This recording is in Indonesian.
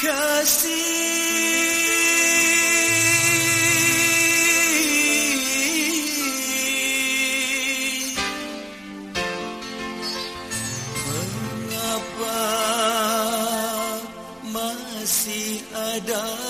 kasih. Mengapa masih ada